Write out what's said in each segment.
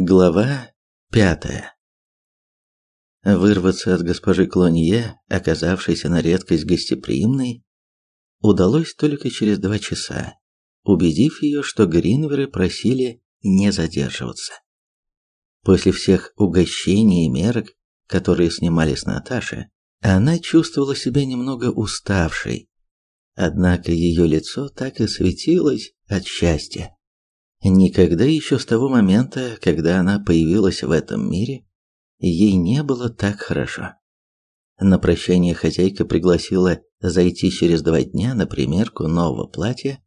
Глава пятая. Вырваться от госпожи Клонье, оказавшейся на редкость гостеприимной, удалось только через два часа, убедив ее, что Гринверы просили не задерживаться. После всех угощений и мерок, которые снимали с Наташи, она чувствовала себя немного уставшей, однако ее лицо так и светилось от счастья. Никогда еще с того момента, когда она появилась в этом мире, ей не было так хорошо. На прощание хозяйка пригласила зайти через два дня на примерку нового платья,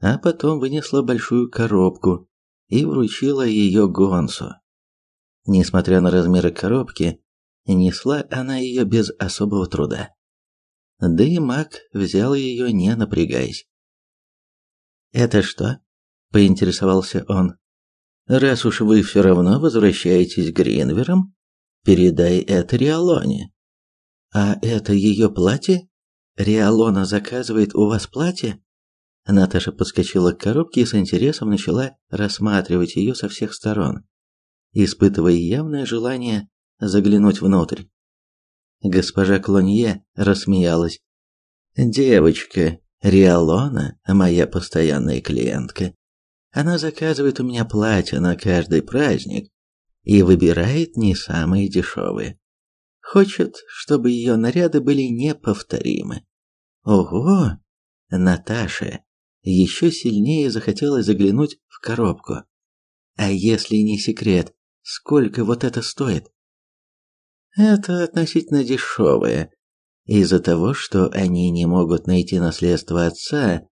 а потом вынесла большую коробку и вручила ее Гонсу. Несмотря на размеры коробки, несла она ее без особого труда. Да и маг взял ее не напрягаясь. «Это что?» Поинтересовался он. Раз уж вы все равно возвращаетесь к Гринверам, передай это Риалоне. А это ее платье? Риалона заказывает у вас платье? Наташа подскочила к коробке и с интересом начала рассматривать ее со всех сторон, испытывая явное желание заглянуть внутрь. Госпожа Клонье рассмеялась. «Девочка, Риалона, моя постоянная клиентка, она заказывает у меня платья на каждый праздник и выбирает не самые дешевые. Хочет, чтобы ее наряды были неповторимы. Ого! Наташа еще сильнее захотелось заглянуть в коробку. А если не секрет, сколько вот это стоит? Это относительно дешевое. Из-за того, что они не могут найти наследство отца,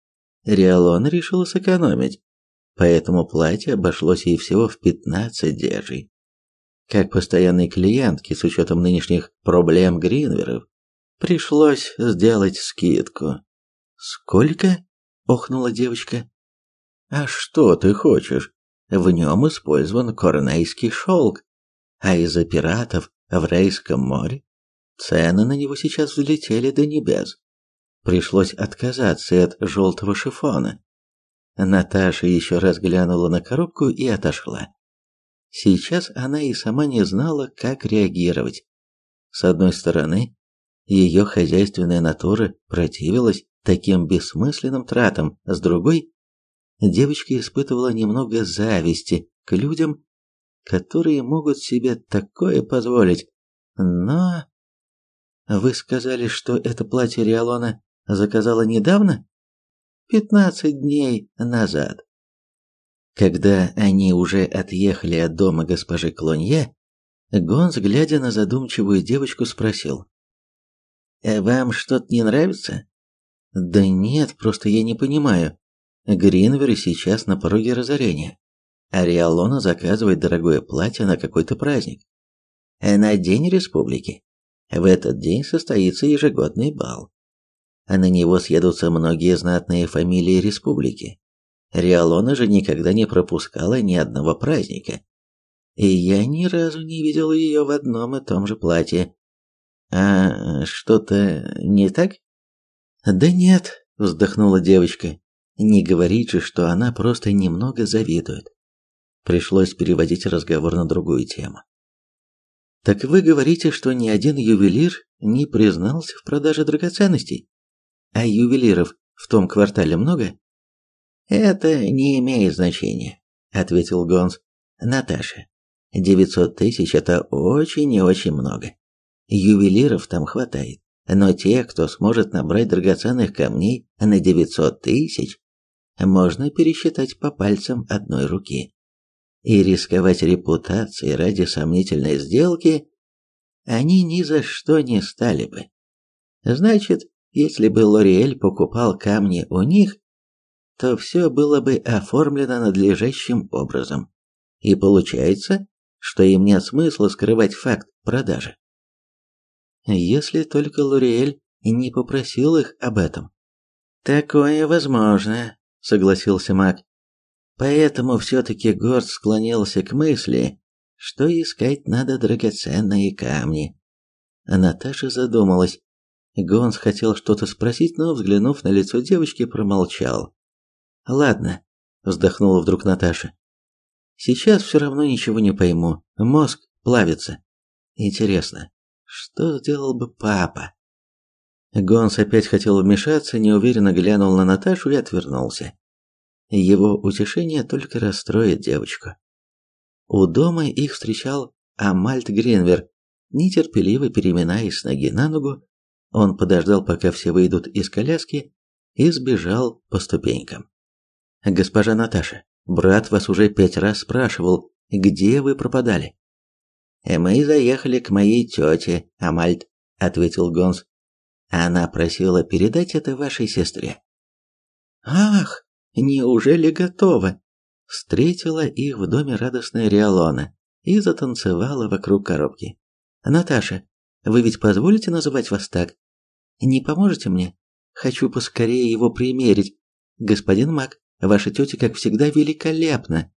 Риалон решил сэкономить поэтому платье обошлось ей всего в 15 дежей. Как постоянной клиентке с учетом нынешних проблем Гринверов, пришлось сделать скидку. «Сколько?» – охнула девочка. «А что ты хочешь? В нем использован корнейский шелк, а из-за пиратов в Рейском море цены на него сейчас взлетели до небес. Пришлось отказаться от желтого шифона. Наташа еще раз глянула на коробку и отошла. Сейчас она и сама не знала, как реагировать. С одной стороны, ее хозяйственная натура противилась таким бессмысленным тратам, с другой, девочка испытывала немного зависти к людям, которые могут себе такое позволить. Но... Вы сказали, что это платье Риалона заказала недавно? Пятнадцать дней назад. Когда они уже отъехали от дома госпожи Клонье, Гонс, глядя на задумчивую девочку, спросил. «Э, «Вам что-то не нравится?» «Да нет, просто я не понимаю. Гринвер сейчас на пороге разорения, а Риалона заказывает дорогое платье на какой-то праздник. Э, на День Республики. В этот день состоится ежегодный бал а на него съедутся многие знатные фамилии республики. Риалона же никогда не пропускала ни одного праздника. И я ни разу не видел ее в одном и том же платье. А что-то не так? Да нет, вздохнула девочка. Не говорит же, что она просто немного завидует. Пришлось переводить разговор на другую тему. Так вы говорите, что ни один ювелир не признался в продаже драгоценностей? А ювелиров в том квартале много? Это не имеет значения, ответил Гонс. Наташа, девятьсот тысяч это очень и очень много. Ювелиров там хватает, но тех, кто сможет набрать драгоценных камней на девятьсот тысяч, можно пересчитать по пальцам одной руки. И рисковать репутацией ради сомнительной сделки они ни за что не стали бы. Значит, если бы Лориэль покупал камни у них, то все было бы оформлено надлежащим образом. И получается, что им нет смысла скрывать факт продажи. Если только Лориэль не попросил их об этом. Такое возможно, согласился Мак. Поэтому все-таки Горд склонился к мысли, что искать надо драгоценные камни. А Наташа задумалась, Гонс хотел что-то спросить, но, взглянув на лицо девочки, промолчал. «Ладно», – вздохнула вдруг Наташа. Сейчас все равно ничего не пойму. Мозг плавится. Интересно, что сделал бы папа? Гонс опять хотел вмешаться, неуверенно глянул на Наташу и отвернулся. Его утешение только расстроит девочку. У дома их встречал Амальт Гринвер, нетерпеливо переминаясь с ноги на ногу. Он подождал, пока все выйдут из коляски, и сбежал по ступенькам. «Госпожа Наташа, брат вас уже пять раз спрашивал, где вы пропадали?» «Мы заехали к моей тете, Амальт», — ответил Гонс. Она просила передать это вашей сестре. Ах, неужели готова? Встретила их в доме радостная Риалона и затанцевала вокруг коробки. Наташа, вы ведь позволите называть вас так? Не поможете мне? Хочу поскорее его примерить. Господин Мак, ваша тетя, как всегда, великолепна.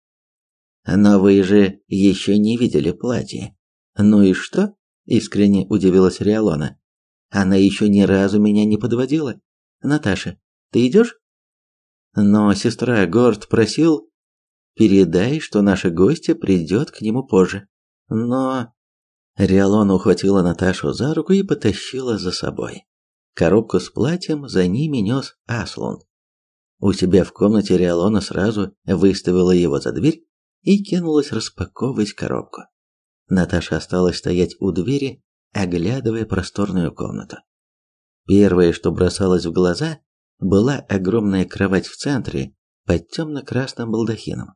Но вы же еще не видели платье. Ну и что? Искренне удивилась Риалона. Она еще ни разу меня не подводила. Наташа, ты идешь? Но сестра Горд просил, передай, что наша гостья придет к нему позже. Но Риалона ухватила Наташу за руку и потащила за собой. Коробку с платьем за ними нес Аслун. У себя в комнате Риалона сразу выставила его за дверь и кинулась распаковывать коробку. Наташа осталась стоять у двери, оглядывая просторную комнату. Первое, что бросалось в глаза, была огромная кровать в центре под темно-красным балдахином.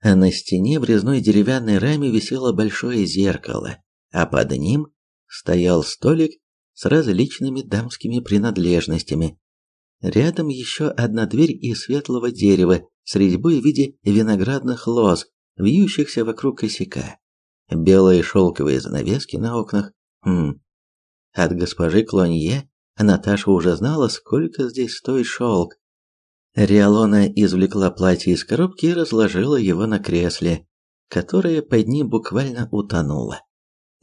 А на стене в резной деревянной раме висело большое зеркало, а под ним стоял столик с различными дамскими принадлежностями. Рядом еще одна дверь из светлого дерева с резьбой в виде виноградных лоз, вьющихся вокруг косяка. Белые шелковые занавески на окнах, Хм. От госпожи Клонье Наташа уже знала, сколько здесь стоит шелк. Риалона извлекла платье из коробки и разложила его на кресле, которое под ним буквально утонуло.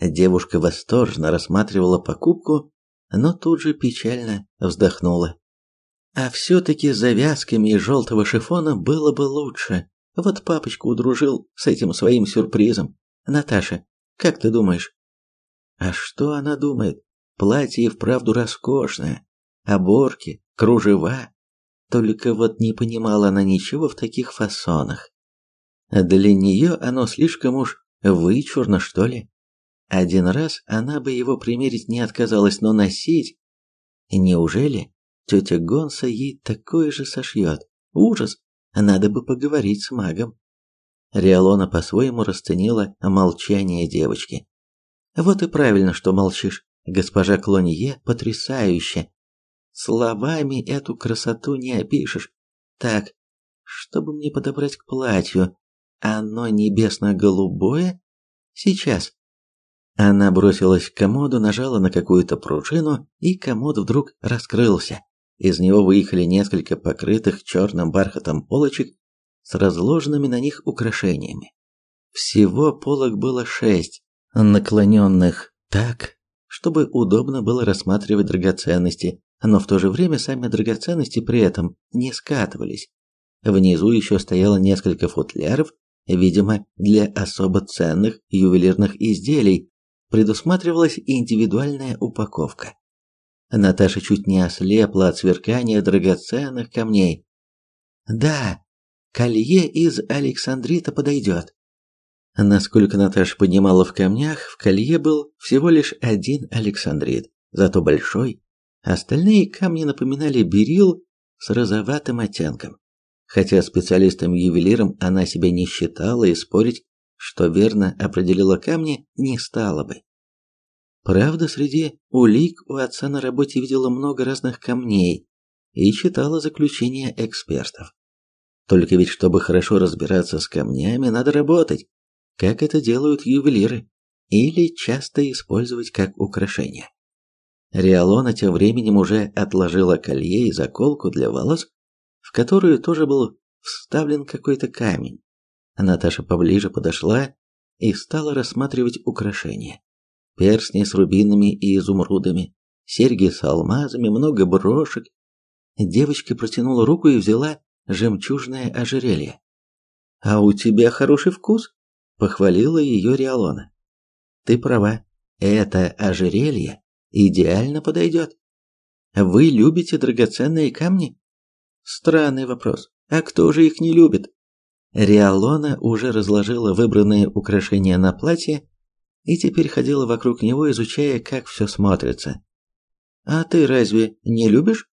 Девушка восторженно рассматривала покупку, но тут же печально вздохнула. А все-таки завязками из желтого шифона было бы лучше. Вот папочка удружил с этим своим сюрпризом. Наташа, как ты думаешь, а что она думает? Платье вправду роскошное, оборки, кружева. Только вот не понимала она ничего в таких фасонах. Для нее оно слишком уж вычурно, что ли. Один раз она бы его примерить не отказалась, но носить... Неужели тетя Гонса ей такое же сошьет? Ужас! Надо бы поговорить с магом. Риалона по-своему расценила молчание девочки. Вот и правильно, что молчишь. Госпожа Клонье потрясающе. Словами эту красоту не опишешь. Так, чтобы мне подобрать к платью? Оно небесно-голубое? Сейчас. Она бросилась к комоду, нажала на какую-то пружину, и комод вдруг раскрылся. Из него выехали несколько покрытых черным бархатом полочек с разложенными на них украшениями. Всего полок было шесть, наклоненных так, чтобы удобно было рассматривать драгоценности, но в то же время сами драгоценности при этом не скатывались. Внизу еще стояло несколько футляров, видимо, для особо ценных ювелирных изделий, предусматривалась индивидуальная упаковка. Наташа чуть не ослепла от сверкания драгоценных камней. Да, колье из Александрита подойдет. Насколько Наташа понимала в камнях, в колье был всего лишь один Александрит, зато большой. Остальные камни напоминали берил с розоватым оттенком. Хотя специалистом-ювелиром она себя не считала и спорить, что верно определила камни, не стала бы. Правда, среди улик у отца на работе видела много разных камней и читала заключения экспертов. Только ведь чтобы хорошо разбираться с камнями, надо работать, как это делают ювелиры, или часто использовать как украшение. Риалона тем временем уже отложила колье и заколку для волос, в которую тоже был вставлен какой-то камень. Наташа поближе подошла и стала рассматривать украшения. Перстни с рубинами и изумрудами, серьги с алмазами, много брошек. Девочка протянула руку и взяла жемчужное ожерелье. А у тебя хороший вкус, похвалила ее Риалона. Ты права. Это ожерелье идеально подойдет. Вы любите драгоценные камни? Странный вопрос. А кто же их не любит? Риалона уже разложила выбранные украшения на платье и теперь ходила вокруг него, изучая, как все смотрится. «А ты разве не любишь?»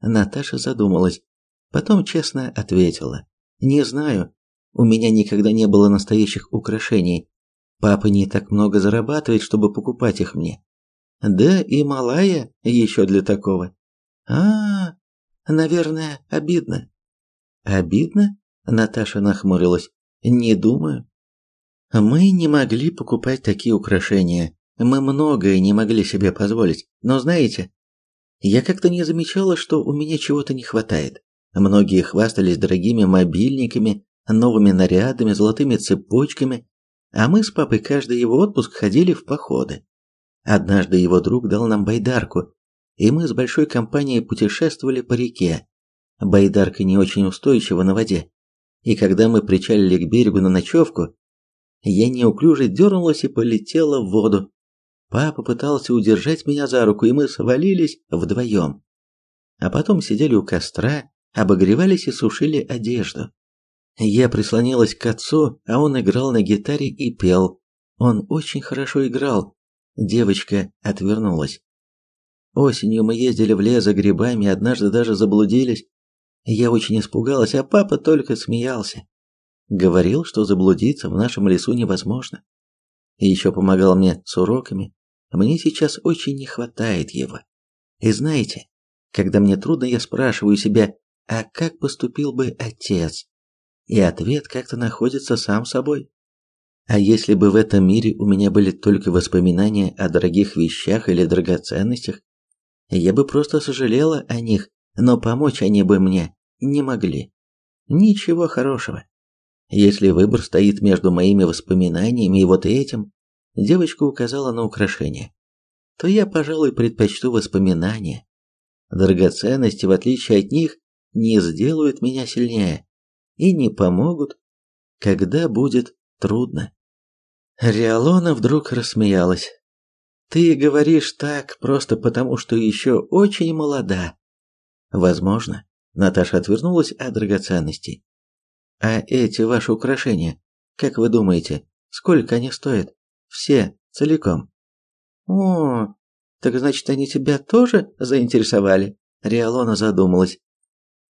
Наташа задумалась, потом честно ответила. «Не знаю. У меня никогда не было настоящих украшений. Папа не так много зарабатывает, чтобы покупать их мне. Да и малая еще для такого. А, -а, -а наверное, обидно». «Обидно?» Наташа нахмурилась. «Не думаю. Мы не могли покупать такие украшения. Мы многое не могли себе позволить. Но знаете, я как-то не замечала, что у меня чего-то не хватает. Многие хвастались дорогими мобильниками, новыми нарядами, золотыми цепочками, а мы с папой каждый его отпуск ходили в походы. Однажды его друг дал нам байдарку, и мы с большой компанией путешествовали по реке. Байдарка не очень устойчива на воде, и когда мы причалили к берегу на ночевку, я неуклюже дернулась и полетела в воду. Папа пытался удержать меня за руку, и мы свалились вдвоем. А потом сидели у костра, обогревались и сушили одежду. Я прислонилась к отцу, а он играл на гитаре и пел. Он очень хорошо играл. Девочка отвернулась. Осенью мы ездили в лес за грибами, однажды даже заблудились. Я очень испугалась, а папа только смеялся. Говорил, что заблудиться в нашем лесу невозможно. И еще помогал мне с уроками. Мне сейчас очень не хватает его. И знаете, когда мне трудно, я спрашиваю себя, а как поступил бы отец? И ответ как-то находится сам собой. А если бы в этом мире у меня были только воспоминания о дорогих вещах или драгоценностях, я бы просто сожалела о них, но помочь они бы мне не могли. Ничего хорошего. Если выбор стоит между моими воспоминаниями и вот этим, девочка указала на украшение, то я, пожалуй, предпочту воспоминания. Драгоценности, в отличие от них, не сделают меня сильнее и не помогут, когда будет трудно. Риалона вдруг рассмеялась. Ты говоришь так просто потому, что еще очень молода. Возможно, Наташа отвернулась от драгоценностей. А эти ваши украшения, как вы думаете, сколько они стоят? Все, целиком. О, так значит, они тебя тоже заинтересовали? Риалона задумалась.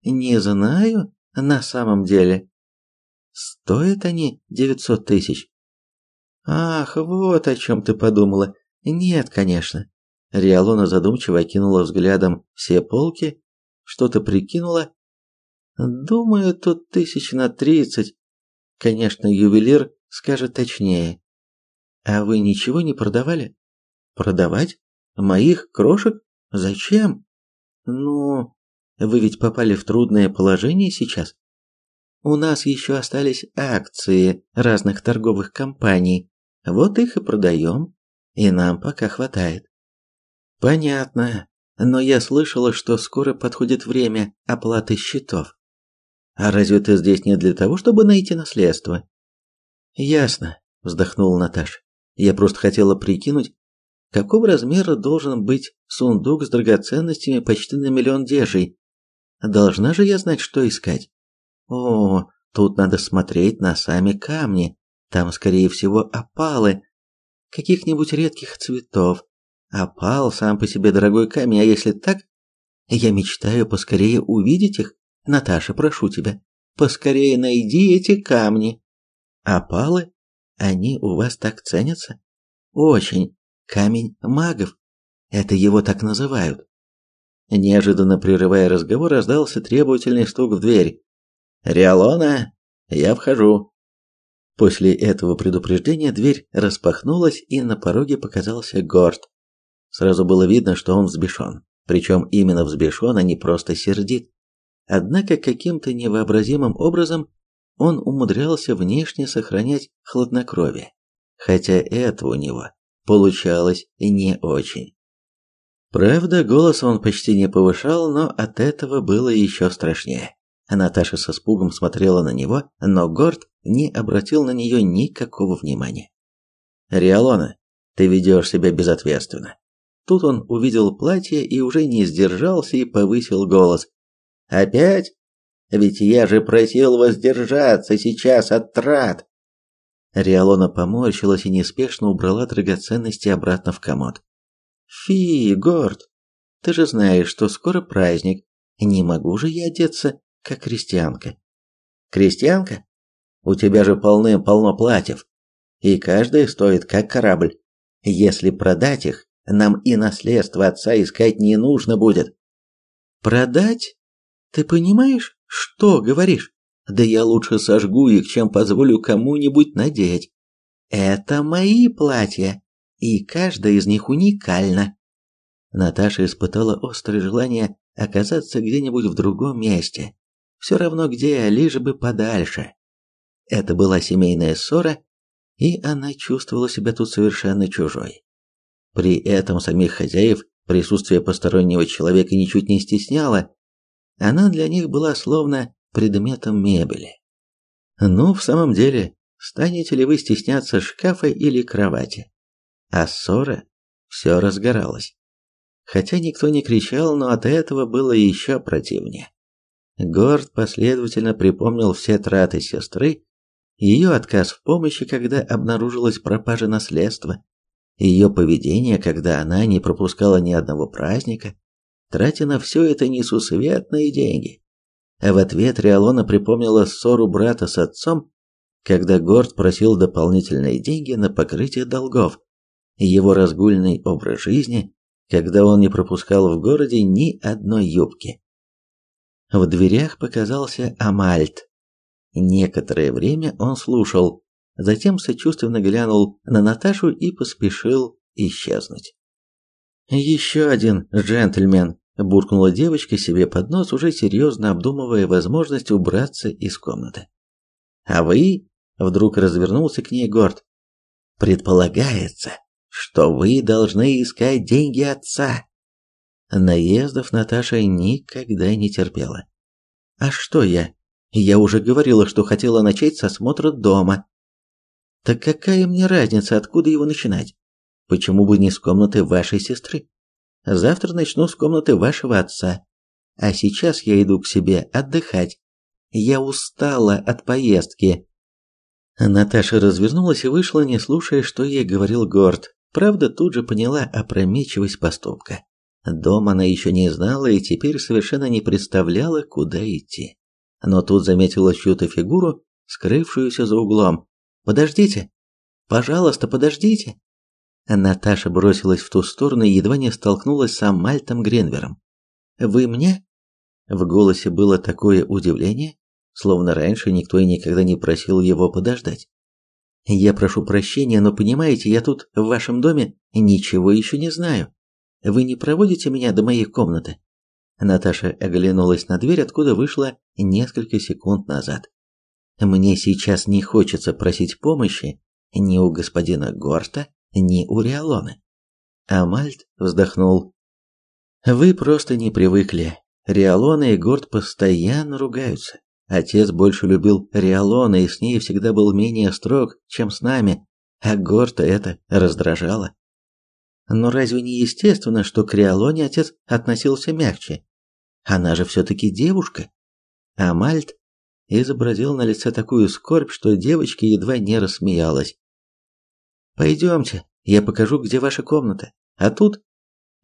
Не знаю, на самом деле. Стоят они девятьсот тысяч. Ах, вот о чем ты подумала. Нет, конечно. Риалона задумчиво окинула взглядом все полки, что-то прикинула Думаю, тут тысяч на тридцать. Конечно, ювелир скажет точнее. А вы ничего не продавали? Продавать? Моих крошек? Зачем? Ну, вы ведь попали в трудное положение сейчас. У нас еще остались акции разных торговых компаний. Вот их и продаем. И нам пока хватает. Понятно. Но я слышала, что скоро подходит время оплаты счетов. А разве ты здесь не для того, чтобы найти наследство? Ясно, вздохнула Наташа. Я просто хотела прикинуть, какого размера должен быть сундук с драгоценностями почти на миллион дежей. Должна же я знать, что искать. О, тут надо смотреть на сами камни. Там, скорее всего, опалы каких-нибудь редких цветов. Опал сам по себе дорогой камень, а если так, я мечтаю поскорее увидеть их Наташа, прошу тебя, поскорее найди эти камни. Опалы? Они у вас так ценятся? Очень. Камень магов. Это его так называют. Неожиданно прерывая разговор, раздался требовательный стук в дверь. «Риалона, я вхожу». После этого предупреждения дверь распахнулась, и на пороге показался Горд. Сразу было видно, что он взбешен. Причем именно взбешен, а не просто сердит. Однако каким-то невообразимым образом он умудрялся внешне сохранять хладнокровие, хотя это у него получалось не очень. Правда, голос он почти не повышал, но от этого было еще страшнее. Наташа со спугом смотрела на него, но Горд не обратил на нее никакого внимания. «Риалона, ты ведешь себя безответственно». Тут он увидел платье и уже не сдержался и повысил голос. «Опять? Ведь я же просил воздержаться сейчас от трат!» Риалона поморщилась и неспешно убрала драгоценности обратно в комод. «Фи, Горд, ты же знаешь, что скоро праздник. Не могу же я одеться как крестьянка. Крестьянка? У тебя же полным-полно платьев, и каждое стоит как корабль. Если продать их, нам и наследство отца искать не нужно будет. Продать? Ты понимаешь, что говоришь? Да я лучше сожгу их, чем позволю кому-нибудь надеть. Это мои платья, и каждое из них уникально. Наташа испытала острое желание оказаться где-нибудь в другом месте, все равно где, лишь бы подальше. Это была семейная ссора, и она чувствовала себя тут совершенно чужой. При этом самих хозяев присутствие постороннего человека ничуть не стесняло, она для них была словно предметом мебели. Ну, в самом деле, станете ли вы стесняться шкафа или кровати? А ссора все разгоралась. Хотя никто не кричал, но от этого было еще противнее. Горд последовательно припомнил все траты сестры, ее отказ в помощи, когда обнаружилась пропажа наследства, ее поведение, когда она не пропускала ни одного праздника, тратя на все это несусветные деньги. А в ответ Риалона припомнила ссору брата с отцом, когда Горд просил дополнительные деньги на покрытие долгов, его разгульный образ жизни, когда он не пропускал в городе ни одной юбки. В дверях показался Амальт. Некоторое время он слушал, затем сочувственно глянул на Наташу и поспешил исчезнуть. «Еще один джентльмен», – буркнула девочка себе под нос, уже серьезно обдумывая возможность убраться из комнаты. «А вы?» – вдруг развернулся к ней Горд. «Предполагается, что вы должны искать деньги отца. Наездов Наташа никогда не терпела. А что я? Я уже говорила, что хотела начать с осмотра дома. Так какая мне разница, откуда его начинать? Почему бы не с комнаты вашей сестры? Завтра начну с комнаты вашего отца. А сейчас я иду к себе отдыхать. Я устала от поездки. Наташа развернулась и вышла, не слушая, что ей говорил Горд. Правда, тут же поняла опрометчивость поступка. Дом она еще не знала и теперь совершенно не представляла, куда идти. Но тут заметила чью-то фигуру, скрывшуюся за углом. «Подождите! Пожалуйста, подождите!» Наташа бросилась в ту сторону и едва не столкнулась с Амальтом Гренвером. «Вы мне?» В голосе было такое удивление, словно раньше никто и никогда не просил его подождать. «Я прошу прощения, но понимаете, я тут, в вашем доме, ничего еще не знаю. Вы не проводите меня до моей комнаты?» Наташа оглянулась на дверь, откуда вышла несколько секунд назад. «Мне сейчас не хочется просить помощи ни у господина Горта, ни у Риалоны». Амальт вздохнул. «Вы просто не привыкли. Риалона и Горт постоянно ругаются. Отец больше любил Риалона и с ней всегда был менее строг, чем с нами, а Горта это раздражало. Но разве не естественно, что к Риалоне отец относился мягче? Она же все-таки девушка. А Мальт изобразил на лице такую скорбь, что девочка едва не рассмеялась. «Пойдемте, я покажу, где ваша комната. А тут,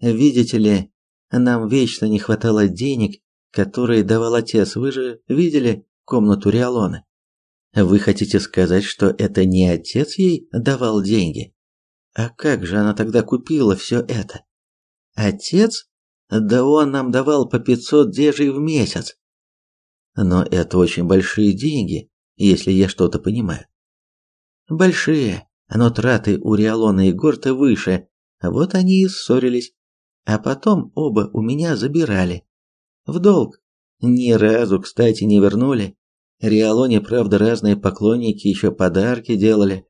видите ли, нам вечно не хватало денег, которые давал отец. Вы же видели комнату Риалона? Вы хотите сказать, что это не отец ей давал деньги?» А как же она тогда купила все это? Отец? Да он нам давал по 500 дежей в месяц. Но это очень большие деньги, если я что-то понимаю. Большие, но траты у Риалона и Горта выше, вот они и ссорились. А потом оба у меня забирали. В долг. Ни разу, кстати, не вернули. Риалоне, правда, разные поклонники еще подарки делали,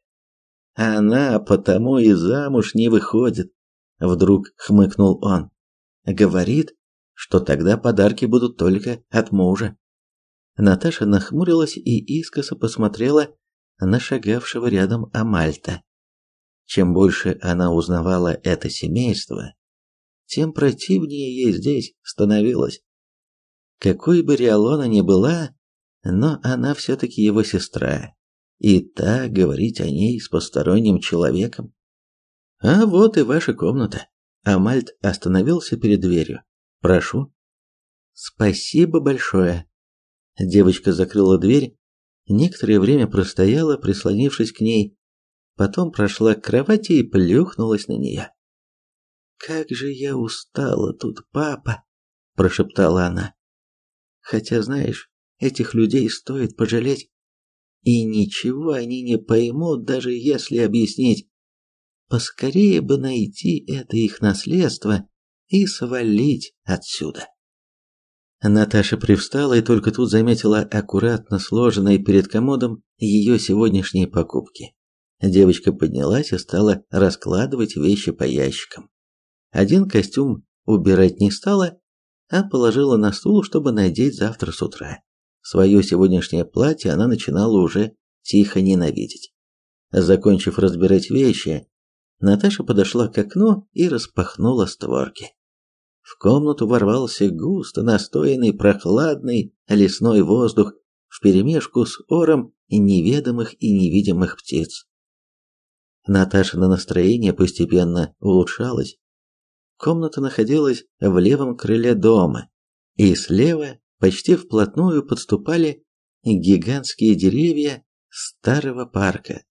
она потому и замуж не выходит, вдруг хмыкнул он. Говорит, что тогда подарки будут только от мужа. Наташа нахмурилась и искоса посмотрела на шагавшего рядом Амальта. Чем больше она узнавала это семейство, тем противнее ей здесь становилось. Какой бы Риалона ни была, но она все-таки его сестра, и та говорить о ней с посторонним человеком. А вот и ваша комната. Амальт остановился перед дверью. Прошу. Спасибо большое. Девочка закрыла дверь, некоторое время простояла, прислонившись к ней, потом прошла к кровати и плюхнулась на нее. Как же я устала тут, папа, прошептала она. Хотя, знаешь, этих людей стоит пожалеть. И ничего они не поймут, даже если объяснить. Поскорее бы найти это их наследство и свалить отсюда. Наташа привстала и только тут заметила аккуратно сложенные перед комодом ее сегодняшние покупки. Девочка поднялась и стала раскладывать вещи по ящикам. Один костюм убирать не стала, а положила на стул, чтобы надеть завтра с утра. Свое сегодняшнее платье она начинала уже тихо ненавидеть. Закончив разбирать вещи, Наташа подошла к окну и распахнула створки. В комнату ворвался густо настоянный прохладный лесной воздух вперемешку с ором неведомых и невидимых птиц. Наташино настроение постепенно улучшалось. Комната находилась в левом крыле дома, и слева почти вплотную подступали гигантские деревья старого парка.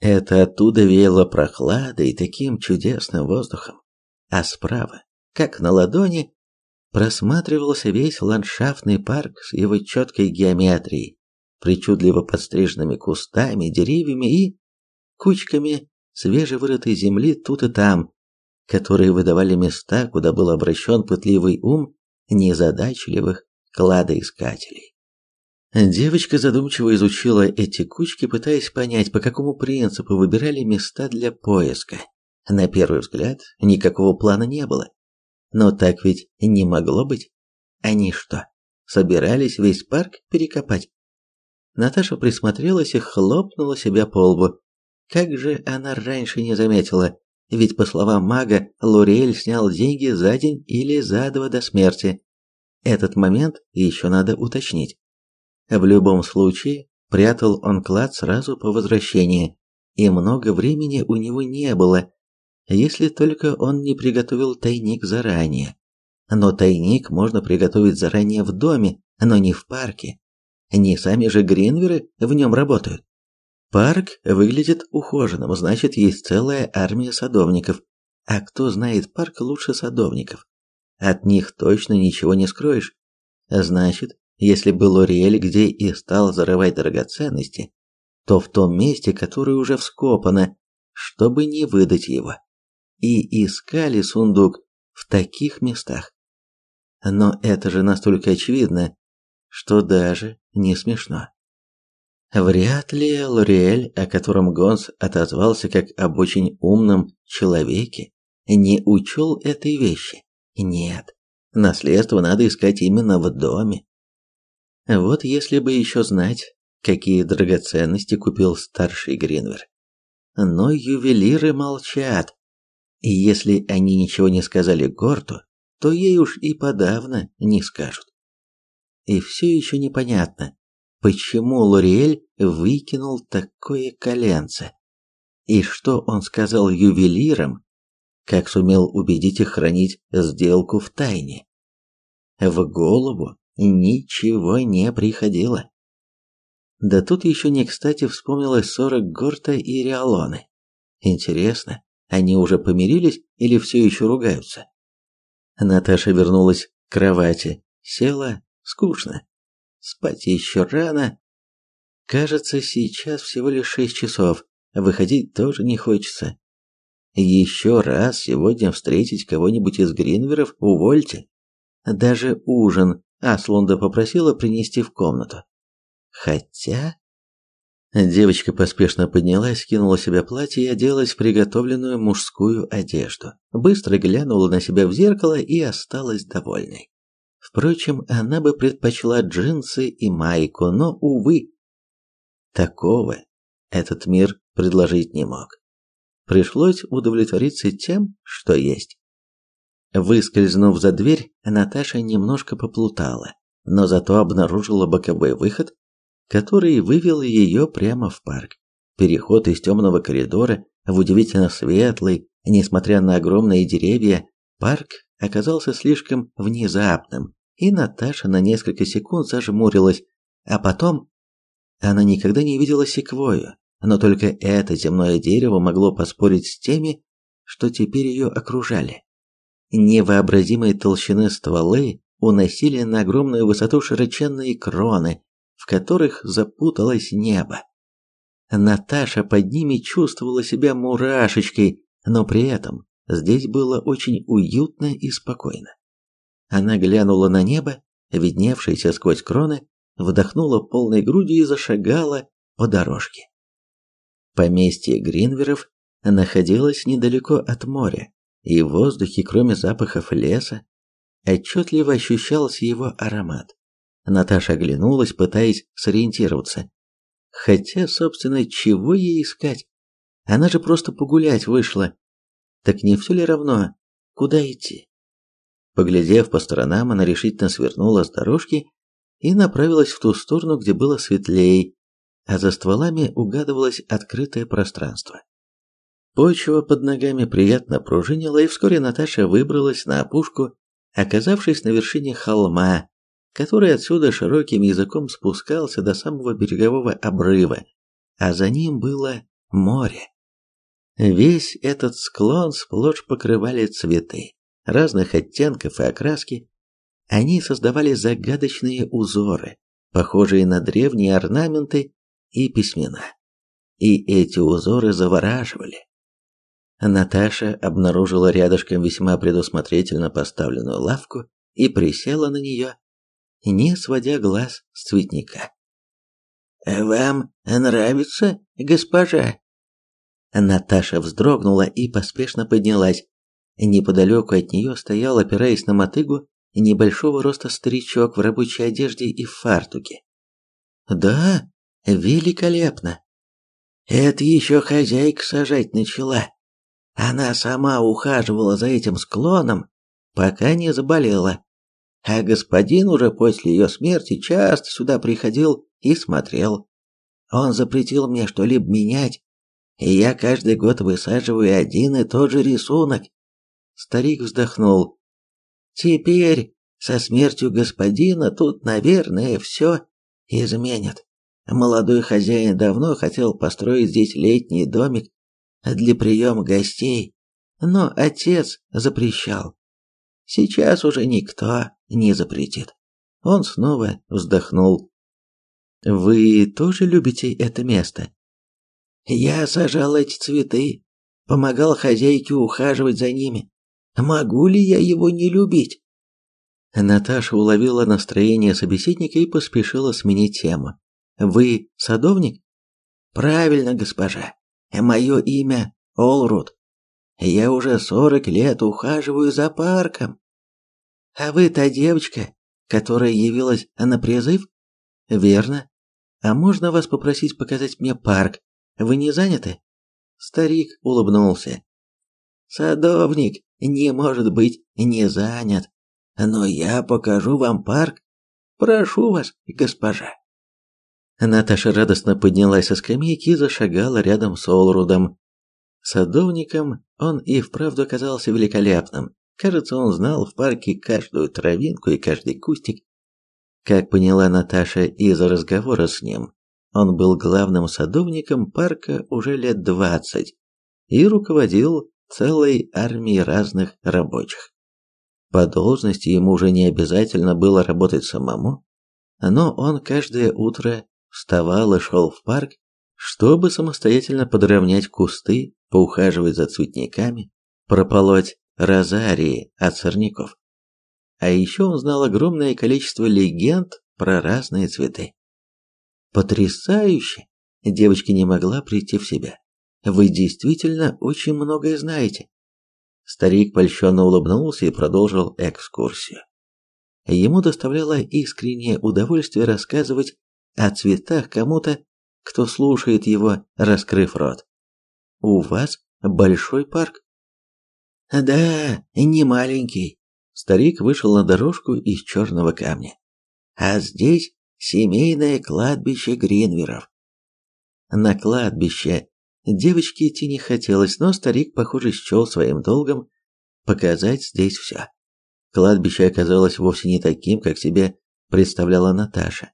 Это оттуда веяло прохладой и таким чудесным воздухом, а справа, как на ладони, просматривался весь ландшафтный парк с его четкой геометрией, причудливо подстриженными кустами, деревьями и кучками свежевырытой земли тут и там, которые выдавали места, куда был обращен пытливый ум незадачливых кладоискателей. Девочка задумчиво изучила эти кучки, пытаясь понять, по какому принципу выбирали места для поиска. На первый взгляд, никакого плана не было. Но так ведь не могло быть. Они что, собирались весь парк перекопать? Наташа присмотрелась и хлопнула себя по лбу. Как же она раньше не заметила, ведь по словам мага, Лориэль снял деньги за день или за два до смерти. Этот момент еще надо уточнить. В любом случае, прятал он клад сразу по возвращении, и много времени у него не было, если только он не приготовил тайник заранее. Но тайник можно приготовить заранее в доме, но не в парке. Не сами же Гринверы в нем работают. Парк выглядит ухоженным, значит, есть целая армия садовников. А кто знает парк лучше садовников? От них точно ничего не скроешь. Значит, если был Лориэль где и стал зарывать драгоценности, то в том месте, которое уже вскопано, чтобы не выдать его. И искали сундук в таких местах. Но это же настолько очевидно, что даже не смешно. Вряд ли Лориэль, о котором Гонс отозвался как об очень умном человеке, не учел этой вещи. Нет, наследство надо искать именно в доме. Вот если бы еще знать, какие драгоценности купил старший Гринвер. Но ювелиры молчат. И если они ничего не сказали Горту, то ей уж и подавно не скажут. И все еще непонятно, почему Лориэль выкинул такое коленце. И что он сказал ювелирам, как сумел убедить их хранить сделку в тайне. В голову ничего не приходило. Да тут еще не кстати вспомнилось ссора Горта и Риалоны. Интересно, они уже помирились или все еще ругаются? Наташа вернулась к кровати, села, скучно. Спать еще рано. Кажется, сейчас всего лишь шесть часов. Выходить тоже не хочется. Еще раз сегодня встретить кого-нибудь из Гринверов увольте. Даже ужин Аслунда попросила принести в комнату. Хотя... Девочка поспешно поднялась, скинула себе платье и оделась в приготовленную мужскую одежду. Быстро глянула на себя в зеркало и осталась довольной. Впрочем, она бы предпочла джинсы и майку, но, увы, такого этот мир предложить не мог. Пришлось удовлетвориться тем, что есть. Выскользнув за дверь, Наташа немножко поплутала, но зато обнаружила боковой выход, который вывел ее прямо в парк. Переход из темного коридора в удивительно светлый, несмотря на огромные деревья, парк оказался слишком внезапным, и Наташа на несколько секунд зажмурилась, а потом она никогда не видела секвою, но только это земное дерево могло поспорить с теми, что теперь ее окружали. Невообразимой толщины стволы уносили на огромную высоту широченные кроны, в которых запуталось небо. Наташа под ними чувствовала себя мурашечкой, но при этом здесь было очень уютно и спокойно. Она глянула на небо, видневшееся сквозь кроны, вдохнула полной грудью и зашагала по дорожке. Поместье Гринверов находилось недалеко от моря, и в воздухе, кроме запахов леса, отчетливо ощущался его аромат. Наташа оглянулась, пытаясь сориентироваться. Хотя, собственно, чего ей искать? Она же просто погулять вышла. Так не все ли равно, куда идти? Поглядев по сторонам, она решительно свернула с дорожки и направилась в ту сторону, где было светлее, а за стволами угадывалось открытое пространство. Почва под ногами приятно пружинила, и вскоре Наташа выбралась на опушку, оказавшись на вершине холма, который отсюда широким языком спускался до самого берегового обрыва, а за ним было море. Весь этот склон сплошь покрывали цветы разных оттенков и окраски. Они создавали загадочные узоры, похожие на древние орнаменты и письмена. И эти узоры завораживали. Наташа обнаружила рядышком весьма предусмотрительно поставленную лавку и присела на нее, не сводя глаз с цветника. «Вам нравится, госпожа?» Наташа вздрогнула и поспешно поднялась. Неподалеку от нее стоял, опираясь на мотыгу, небольшого роста старичок в рабочей одежде и фартуке. «Да, великолепно! Это еще хозяйка сажать начала. Она сама ухаживала за этим склоном, пока не заболела. А господин уже после ее смерти часто сюда приходил и смотрел. Он запретил мне что-либо менять, и я каждый год высаживаю один и тот же рисунок. Старик вздохнул. Теперь, со смертью господина, тут, наверное, все изменят. Молодой хозяин давно хотел построить здесь летний домик для приема гостей, но отец запрещал. Сейчас уже никто не запретит. Он снова вздохнул. Вы тоже любите это место? Я сажал эти цветы, помогал хозяйке ухаживать за ними. Могу ли я его не любить? Наташа уловила настроение собеседника и поспешила сменить тему. Вы садовник? Правильно, госпожа. Мое имя Олрут. Я уже сорок лет ухаживаю за парком. А вы та девочка, которая явилась на призыв? Верно. А можно вас попросить показать мне парк? Вы не заняты? Старик улыбнулся. Садовник не может быть не занят. Но я покажу вам парк. Прошу вас, госпожа. Наташа радостно поднялась со скамейки и зашагала рядом с Олрудом. Садовником он и вправду оказался великолепным. Кажется, он знал в парке каждую травинку и каждый кустик. Как поняла Наташа из разговора с ним, он был главным садовником парка уже лет двадцать и руководил целой армией разных рабочих. По должности ему уже не обязательно было работать самому, но он каждое утро вставал и шел в парк, чтобы самостоятельно подровнять кусты, поухаживать за цветниками, прополоть розарии от сорняков. А еще он знал огромное количество легенд про разные цветы. Потрясающе! Девочка не могла прийти в себя. Вы действительно очень многое знаете. Старик польщенно улыбнулся и продолжил экскурсию. Ему доставляло искреннее удовольствие рассказывать о цветах кому-то, кто слушает его, раскрыв рот. У вас большой парк? Да, не маленький. Старик вышел на дорожку из черного камня. А здесь семейное кладбище Гринверов. На кладбище девочке идти не хотелось, но старик, похоже, счел своим долгом показать здесь все. Кладбище оказалось вовсе не таким, как себе представляла Наташа.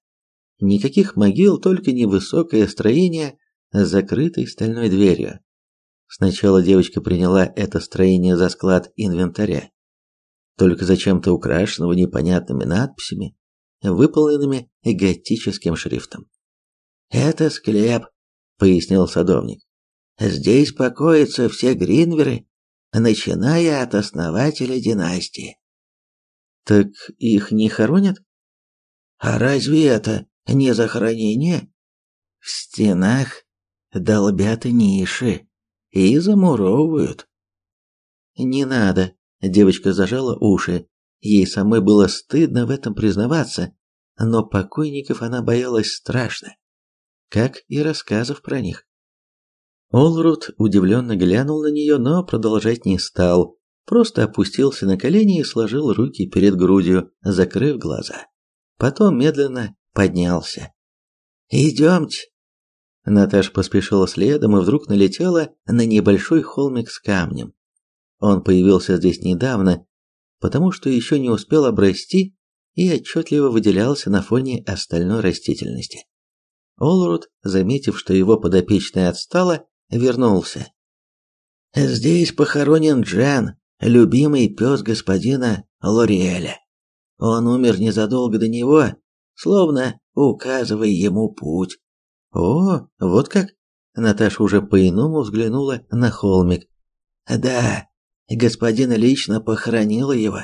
Никаких могил, только невысокое строение с закрытой стальной дверью. Сначала девочка приняла это строение за склад инвентаря, только зачем-то украшенного непонятными надписями, выполненными готическим шрифтом. «Это склеп», — пояснил садовник. «Здесь покоятся все Гринверы, начиная от основателя династии». «Так их не хоронят?» «А разве это не захоронение?» «В стенах долбят ниши и замуровывают». «Не надо», — девочка зажала уши. Ей самой было стыдно в этом признаваться, но покойников она боялась страшно, как и рассказов про них. Олрут удивленно глянул на нее, но продолжать не стал, просто опустился на колени и сложил руки перед грудью, закрыв глаза. Потом медленно поднялся. «Идемте». Наташа поспешила следом и вдруг налетела на небольшой холмик с камнем. Он появился здесь недавно, потому что еще не успел обрасти и отчетливо выделялся на фоне остальной растительности. Олрут, заметив, что его подопечная отстала, вернулся. «Здесь похоронен Джан, любимый пес господина Лориэля. Он умер незадолго до него, словно указывая ему путь». «О, вот как?» Наташа уже по-иному взглянула на холмик. «Да, господин лично похоронил его,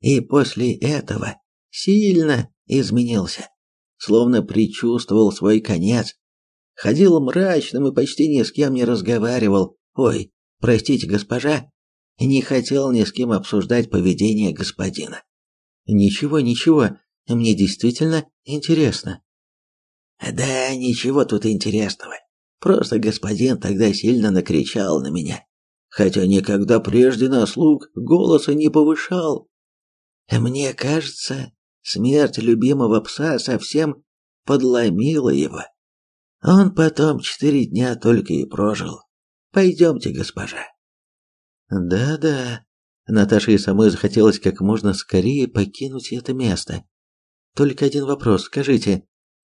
и после этого сильно изменился, словно предчувствовал свой конец. Ходил мрачным и почти ни с кем не разговаривал. Ой, простите, госпожа, не хотел ни с кем обсуждать поведение господина. Ничего, ничего, мне действительно интересно. Да, ничего тут интересного. Просто господин тогда сильно накричал на меня хотя никогда прежде на слуг голоса не повышал. Мне кажется, смерть любимого пса совсем подломила его. Он потом четыре дня только и прожил. Пойдемте, госпожа. Да-да. Наташе и самой захотелось как можно скорее покинуть это место. Только один вопрос, скажите,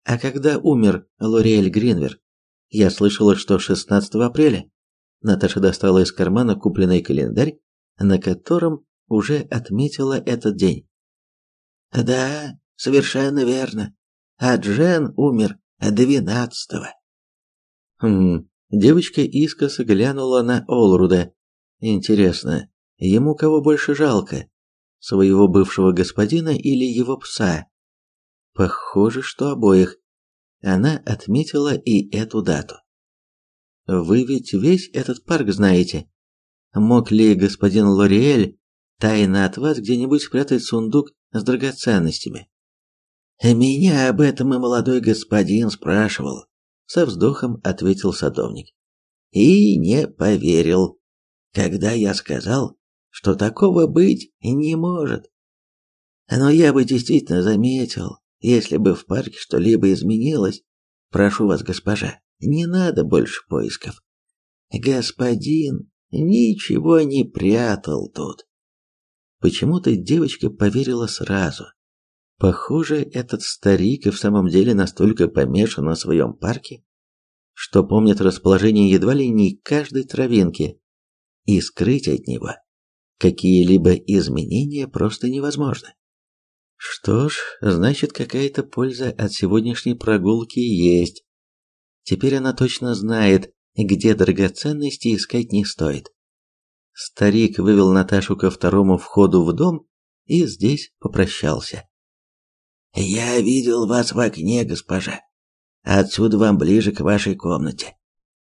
а когда умер Лориэль Гринвер? Я слышала, что 16 апреля. Наташа достала из кармана купленный календарь, на котором уже отметила этот день. Да, совершенно верно. А Джен умер двенадцатого. Хм, девочка искоса глянула на Олруда. Интересно, ему кого больше жалко? Своего бывшего господина или его пса? Похоже, что обоих. Она отметила и эту дату. Вы ведь весь этот парк знаете. Мог ли господин Лориэль тайно от вас где-нибудь спрятать сундук с драгоценностями? Меня об этом и молодой господин спрашивал, со вздохом ответил садовник. И не поверил, когда я сказал, что такого быть не может. Но я бы действительно заметил, если бы в парке что-либо изменилось. Прошу вас, госпожа, не надо больше поисков. Господин ничего не прятал тут. Почему-то девочка поверила сразу. Похоже, этот старик и в самом деле настолько помешан на своем парке, что помнит расположение едва ли не каждой травинки, и скрыть от него какие-либо изменения просто невозможно. Что ж, значит, какая-то польза от сегодняшней прогулки есть. Теперь она точно знает, где драгоценности искать не стоит. Старик вывел Наташу ко второму входу в дом и здесь попрощался. «Я видел вас в окне, госпожа. Отсюда вам ближе к вашей комнате.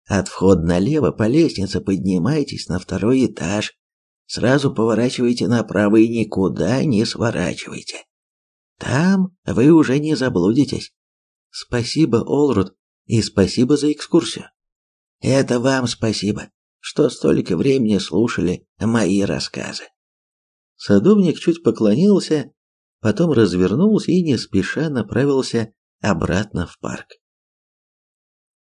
От входа налево по лестнице поднимайтесь на второй этаж. Сразу поворачивайте направо и никуда не сворачивайте. Там вы уже не заблудитесь. Спасибо, Олруд, и спасибо за экскурсию. Это вам спасибо, что столько времени слушали мои рассказы. Садовник чуть поклонился, потом развернулся и не спеша направился обратно в парк.